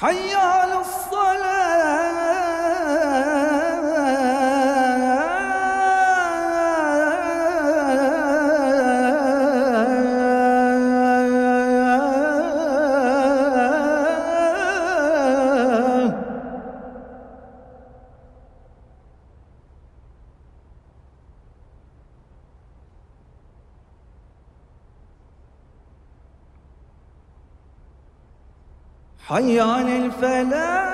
حي على الصلاة. حي على الفلاح.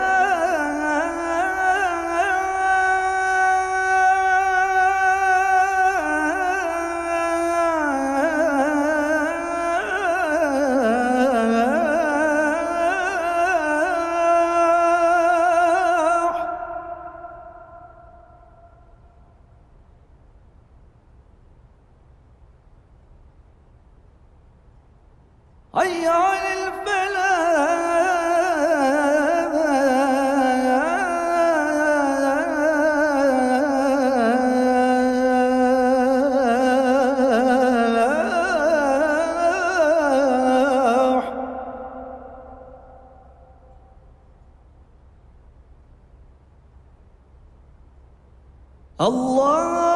على Allah